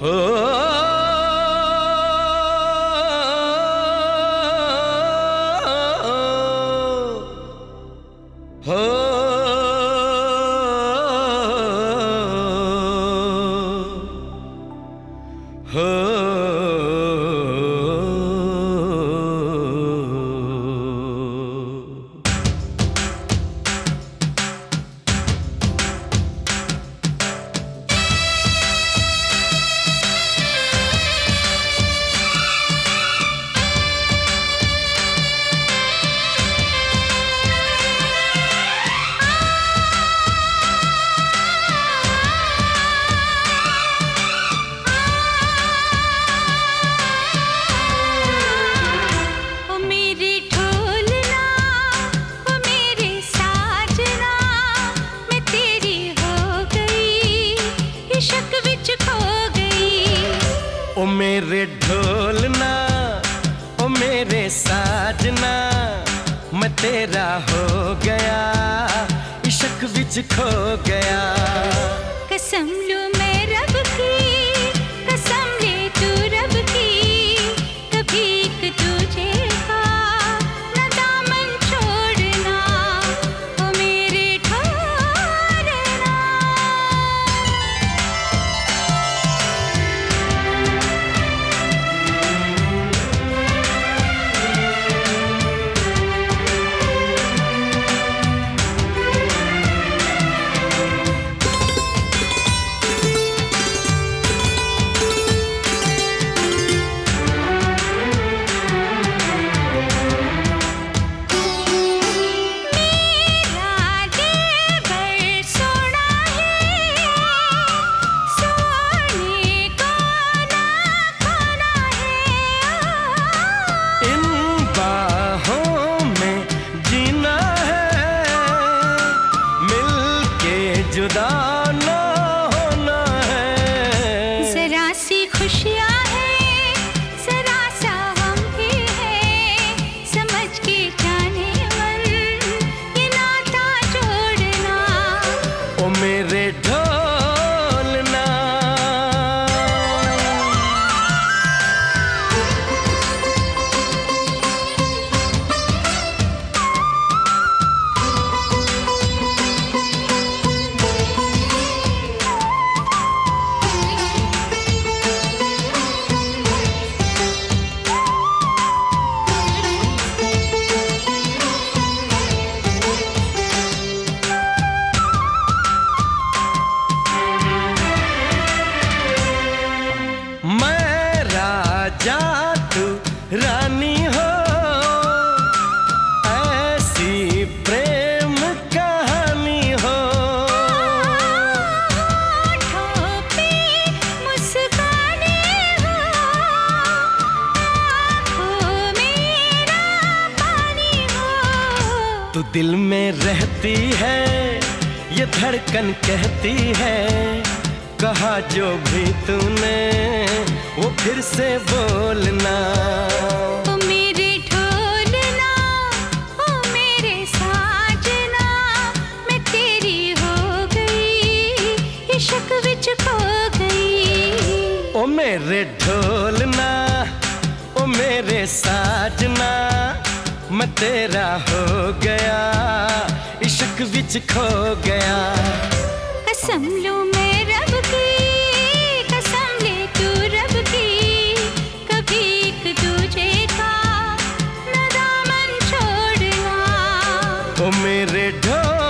हो मेरे ढोलना ओ मेरे साजना, मैं तेरा हो गया, इश्क बिच खो गया। कसम लू मैं da रानी हो ऐसी प्रेम कहानी हो। हो हो। तू दिल में रहती है ये धड़कन कहती है कहा जो भी तूने वो फिर से बोलना। इश्क विच खो गई। ओ मेरे ढोलना ओ मेरे साजना मैं तेरा हो गया इश्क विच खो गया। कसम लूँ मैं रब की कसम ले तू रब की। कभी एक दूजे का न दामन छोड़ना। ओ मेरे ढोलना